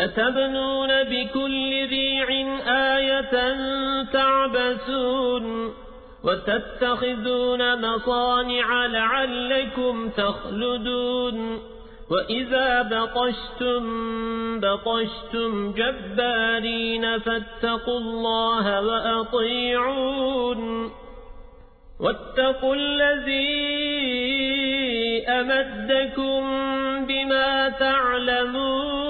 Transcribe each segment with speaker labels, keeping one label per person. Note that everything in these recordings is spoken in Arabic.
Speaker 1: أتبنون بكل ريع آية تعبسون وتتخذون مصانع لعلكم تخلدون وإذا بطشتم بطشتم جبارين فاتقوا الله وأطيعون واتقوا الذي أمدكم بما تعلمون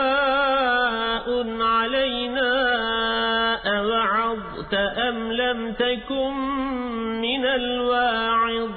Speaker 1: أَنطَقْتَ أَمْ لَمْ تَكُنْ مِنَ الْوَاعِظِينَ